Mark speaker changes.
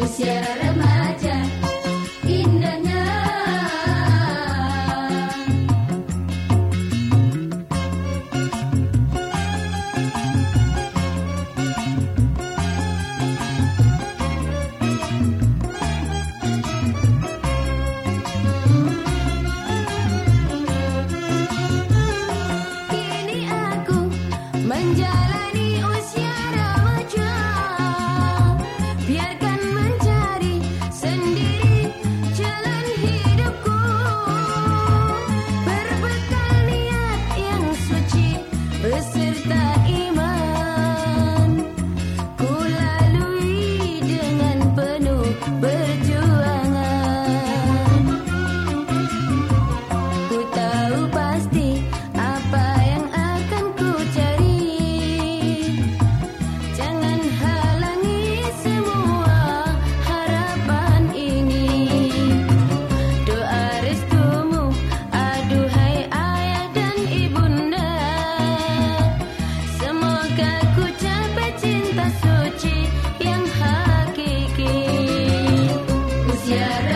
Speaker 1: usia remaja indahnya. Kini aku menjalani usia remaja. Biar Yeah.